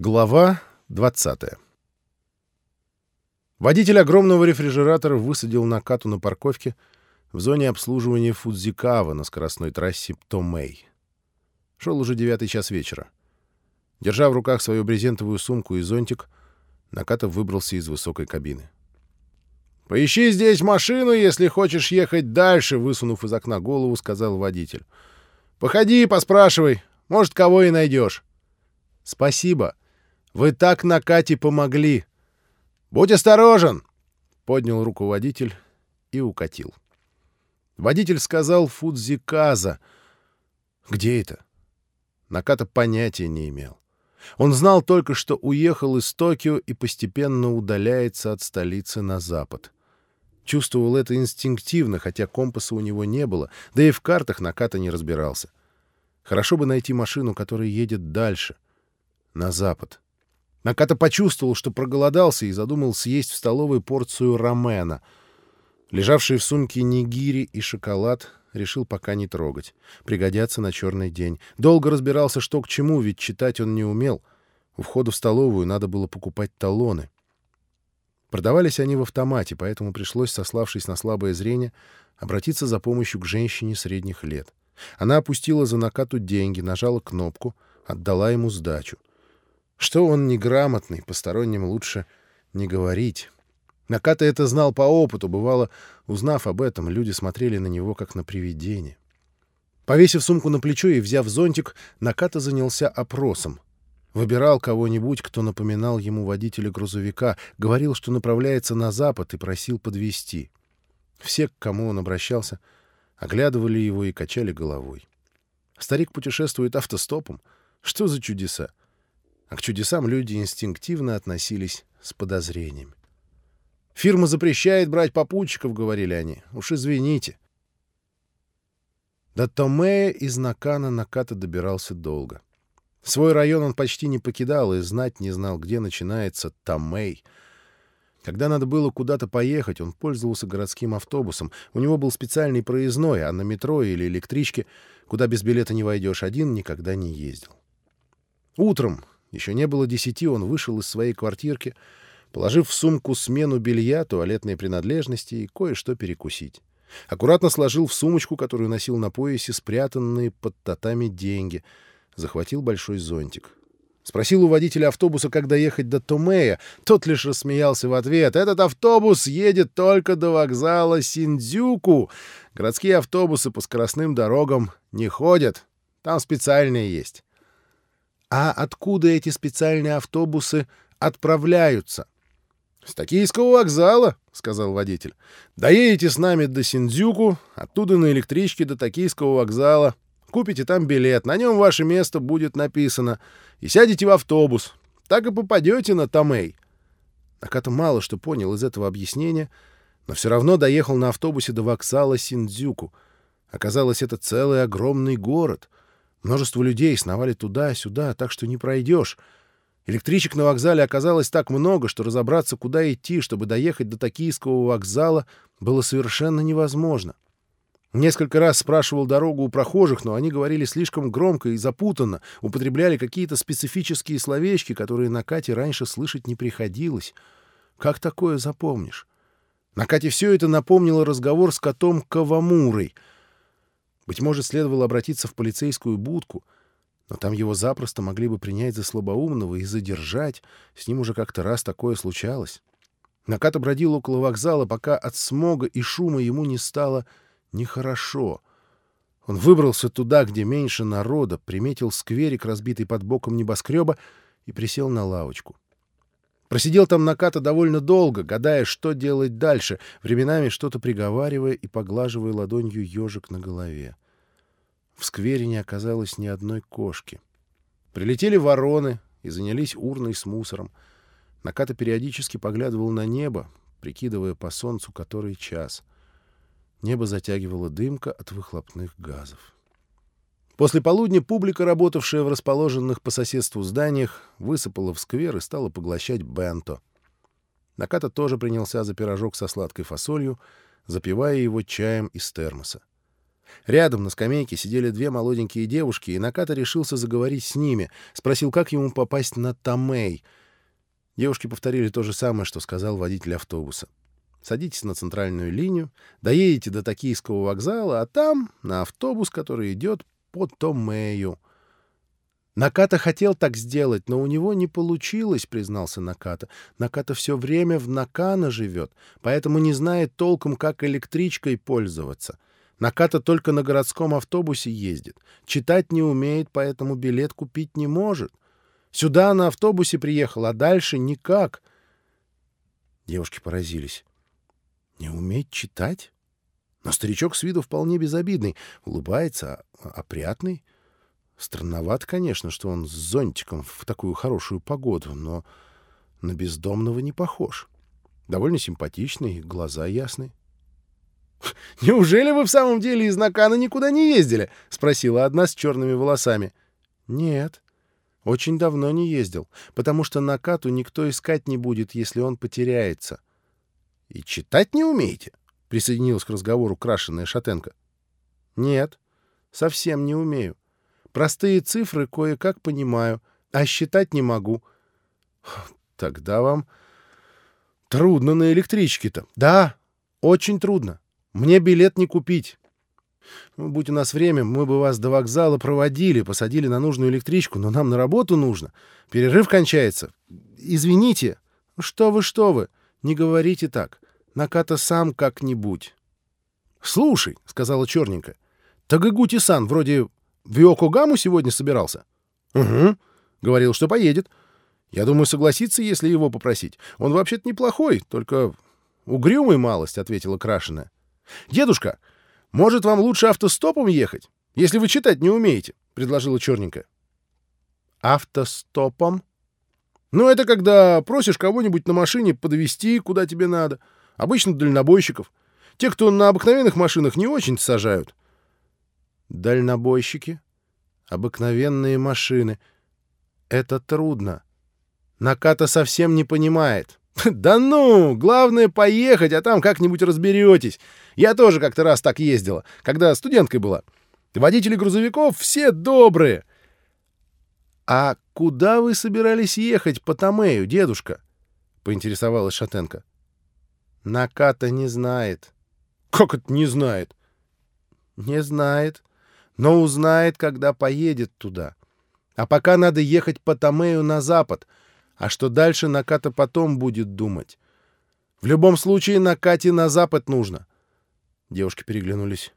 Глава 20 Водитель огромного рефрижератора высадил Накату на парковке в зоне обслуживания Фудзикава на скоростной трассе Томэй. Шел уже девятый час вечера. Держа в руках свою брезентовую сумку и зонтик, Наката выбрался из высокой кабины. «Поищи здесь машину, если хочешь ехать дальше», — высунув из окна голову, сказал водитель. «Походи, поспрашивай. Может, кого и найдешь». «Спасибо», вы так на Кате помогли. Будь осторожен!» Поднял руку водитель и укатил. Водитель сказал Фудзиказа. «Где это?» Наката понятия не имел. Он знал только, что уехал из Токио и постепенно удаляется от столицы на запад. Чувствовал это инстинктивно, хотя компаса у него не было, да и в картах Наката не разбирался. Хорошо бы найти машину, которая едет дальше, на запад. Наката почувствовал, что проголодался и задумал съесть в столовой порцию рамена. Лежавшие в сумке нигири и шоколад решил пока не трогать. Пригодятся на черный день. Долго разбирался, что к чему, ведь читать он не умел. У входа в столовую надо было покупать талоны. Продавались они в автомате, поэтому пришлось, сославшись на слабое зрение, обратиться за помощью к женщине средних лет. Она опустила за накату деньги, нажала кнопку, отдала ему сдачу. Что он неграмотный, посторонним лучше не говорить. Наката это знал по опыту, бывало, узнав об этом, люди смотрели на него как на привидение. Повесив сумку на плечо и взяв зонтик, Наката занялся опросом. Выбирал кого-нибудь, кто напоминал ему водителя грузовика, говорил, что направляется на запад и просил подвести. Все, к кому он обращался, оглядывали его и качали головой. Старик путешествует автостопом. Что за чудеса? А к чудесам люди инстинктивно относились с подозрением. «Фирма запрещает брать попутчиков», — говорили они. «Уж извините». До Томея из Накана Наката добирался долго. Свой район он почти не покидал и знать не знал, где начинается Томей. Когда надо было куда-то поехать, он пользовался городским автобусом. У него был специальный проездной, а на метро или электричке, куда без билета не войдешь, один никогда не ездил. Утром, еще не было десяти, он вышел из своей квартирки, положив в сумку смену белья, туалетные принадлежности и кое-что перекусить. Аккуратно сложил в сумочку, которую носил на поясе, спрятанные под татами деньги. Захватил большой зонтик. Спросил у водителя автобуса, как доехать до Томея. Тот лишь рассмеялся в ответ. «Этот автобус едет только до вокзала Синдзюку. Городские автобусы по скоростным дорогам не ходят. Там специальные есть». А откуда эти специальные автобусы отправляются? — С Токийского вокзала, — сказал водитель. — Доедете с нами до Синдзюку, оттуда на электричке до Токийского вокзала. Купите там билет, на нем ваше место будет написано, и сядете в автобус. Так и попадете на Томей. Наката мало что понял из этого объяснения, но все равно доехал на автобусе до вокзала Синдзюку. Оказалось, это целый огромный город — Множество людей сновали туда-сюда, так что не пройдешь. Электричек на вокзале оказалось так много, что разобраться, куда идти, чтобы доехать до Токийского вокзала, было совершенно невозможно. Несколько раз спрашивал дорогу у прохожих, но они говорили слишком громко и запутанно, употребляли какие-то специфические словечки, которые на Кате раньше слышать не приходилось. Как такое запомнишь? На Кате все это напомнило разговор с котом Кавамурой — быть может, следовало обратиться в полицейскую будку, но там его запросто могли бы принять за слабоумного и задержать. С ним уже как-то раз такое случалось. Наката бродил около вокзала, пока от смога и шума ему не стало нехорошо. Он выбрался туда, где меньше народа, приметил скверик, разбитый под боком небоскреба, и присел на лавочку. Просидел там Наката довольно долго, гадая, что делать дальше, временами что-то приговаривая и поглаживая ладонью ежик на голове. В сквере не оказалось ни одной кошки. Прилетели вороны и занялись урной с мусором. Наката периодически поглядывал на небо, прикидывая по солнцу который час. Небо затягивало дымка от выхлопных газов. После полудня публика, работавшая в расположенных по соседству зданиях, высыпала в сквер и стала поглощать бенто. Наката тоже принялся за пирожок со сладкой фасолью, запивая его чаем из термоса. Рядом на скамейке сидели две молоденькие девушки, и Наката решился заговорить с ними, спросил, как ему попасть на Тамей. Девушки повторили то же самое, что сказал водитель автобуса. Садитесь на центральную линию, доедете до Токийского вокзала, а там на автобус, который идет по Томею. Наката хотел так сделать, но у него не получилось, признался Наката. Наката все время в Накана живет, поэтому не знает толком, как электричкой пользоваться. Наката только на городском автобусе ездит. Читать не умеет, поэтому билет купить не может. Сюда на автобусе приехал, а дальше никак. Девушки поразились. Не уметь читать? Но старичок с виду вполне безобидный, улыбается, а, опрятный. Странновато, конечно, что он с зонтиком в такую хорошую погоду, но на бездомного не похож. Довольно симпатичный, глаза ясные. «Неужели вы в самом деле из Накана никуда не ездили?» — спросила одна с черными волосами. «Нет, очень давно не ездил, потому что Накату никто искать не будет, если он потеряется». «И читать не умеете?» — присоединилась к разговору крашеная шатенка. «Нет, совсем не умею. Простые цифры кое-как понимаю, а считать не могу. Тогда вам трудно на электричке-то. Да, очень трудно. Мне билет не купить. Ну, будь у нас время, мы бы вас до вокзала проводили, посадили на нужную электричку, но нам на работу нужно. Перерыв кончается. Извините. Что вы, что вы. Не говорите так. Наката сам как-нибудь. — Слушай, — сказала черненькая, — Тагагути-сан вроде в Йокогаму сегодня собирался? — Угу. Говорил, что поедет. Я думаю, согласится, если его попросить. Он вообще-то неплохой, только угрюмый малость, — ответила Крашеная. — Дедушка, может, вам лучше автостопом ехать, если вы читать не умеете? — предложила черненькая. — Автостопом? Ну, это когда просишь кого-нибудь на машине подвести куда тебе надо. Обычно дальнобойщиков. Те, кто на обыкновенных машинах, не очень сажают. Дальнобойщики? Обыкновенные машины. Это трудно. Наката совсем не понимает. «Да ну! Главное — поехать, а там как-нибудь разберетесь. Я тоже как-то раз так ездила, когда студенткой была. Водители грузовиков все добрые». «А куда вы собирались ехать по Томею, дедушка?» — поинтересовалась Шатенко. «Наката не знает». «Как это не знает?» «Не знает но узнает, когда поедет туда. А пока надо ехать по Томею на запад, а что дальше Наката потом будет думать. В любом случае Накате на запад нужно. Девушки переглянулись.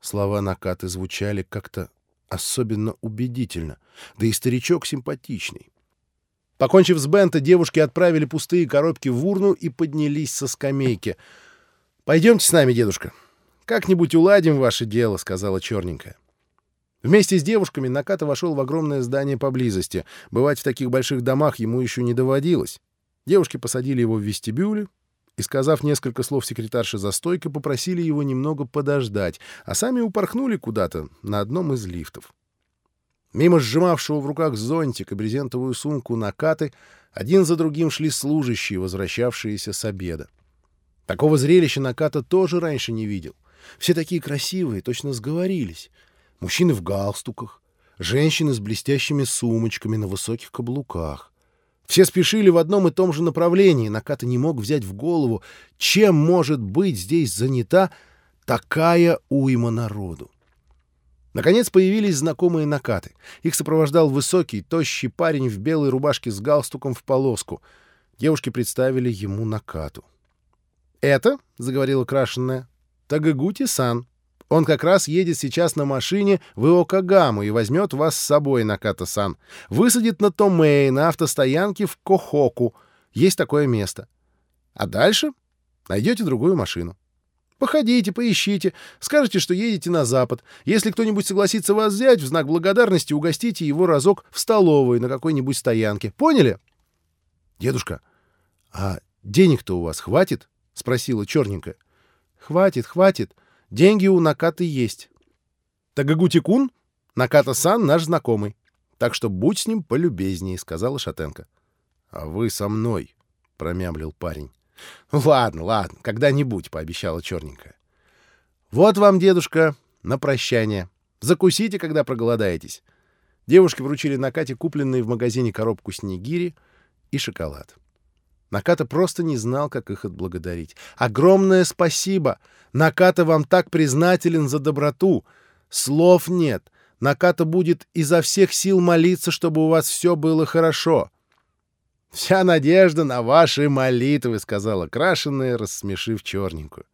Слова Накаты звучали как-то особенно убедительно, да и старичок симпатичный. Покончив с Бента, девушки отправили пустые коробки в урну и поднялись со скамейки. «Пойдемте с нами, дедушка. Как-нибудь уладим ваше дело», — сказала черненькая. Вместе с девушками Наката вошел в огромное здание поблизости. Бывать в таких больших домах ему еще не доводилось. Девушки посадили его в вестибюле и, сказав несколько слов секретарше за стойкой, попросили его немного подождать, а сами упорхнули куда-то на одном из лифтов. Мимо сжимавшего в руках зонтик и брезентовую сумку Накаты один за другим шли служащие, возвращавшиеся с обеда. Такого зрелища Наката тоже раньше не видел. Все такие красивые, точно сговорились — мужчины в галстуках, женщины с блестящими сумочками на высоких каблуках. Все спешили в одном и том же направлении. Наката не мог взять в голову, чем может быть здесь занята такая уйма народу. Наконец появились знакомые накаты. Их сопровождал высокий, тощий парень в белой рубашке с галстуком в полоску. Девушки представили ему накату. «Это, — заговорила крашенная, — Тагагути-сан, он как раз едет сейчас на машине в Иокагаму и возьмет вас с собой, Наката-сан. Высадит на Томей, на автостоянке в Кохоку. Есть такое место. А дальше найдете другую машину. Походите, поищите, скажете, что едете на запад. Если кто-нибудь согласится вас взять, в знак благодарности угостите его разок в столовой на какой-нибудь стоянке. Поняли? — Дедушка, а денег-то у вас хватит? — спросила черненькая. — Хватит, хватит. — Деньги у Накаты есть. Тагагути-кун, Наката-сан наш знакомый. Так что будь с ним полюбезнее, — сказала Шатенко. — А вы со мной, — промямлил парень. — Ладно, ладно, когда-нибудь, — пообещала черненькая. — Вот вам, дедушка, на прощание. Закусите, когда проголодаетесь». Девушки вручили Накате купленные в магазине коробку снегири и шоколад. Наката просто не знал, как их отблагодарить. «Огромное спасибо! Наката вам так признателен за доброту! Слов нет! Наката будет изо всех сил молиться, чтобы у вас все было хорошо!» «Вся надежда на ваши молитвы», — сказала крашеная, рассмешив черненькую.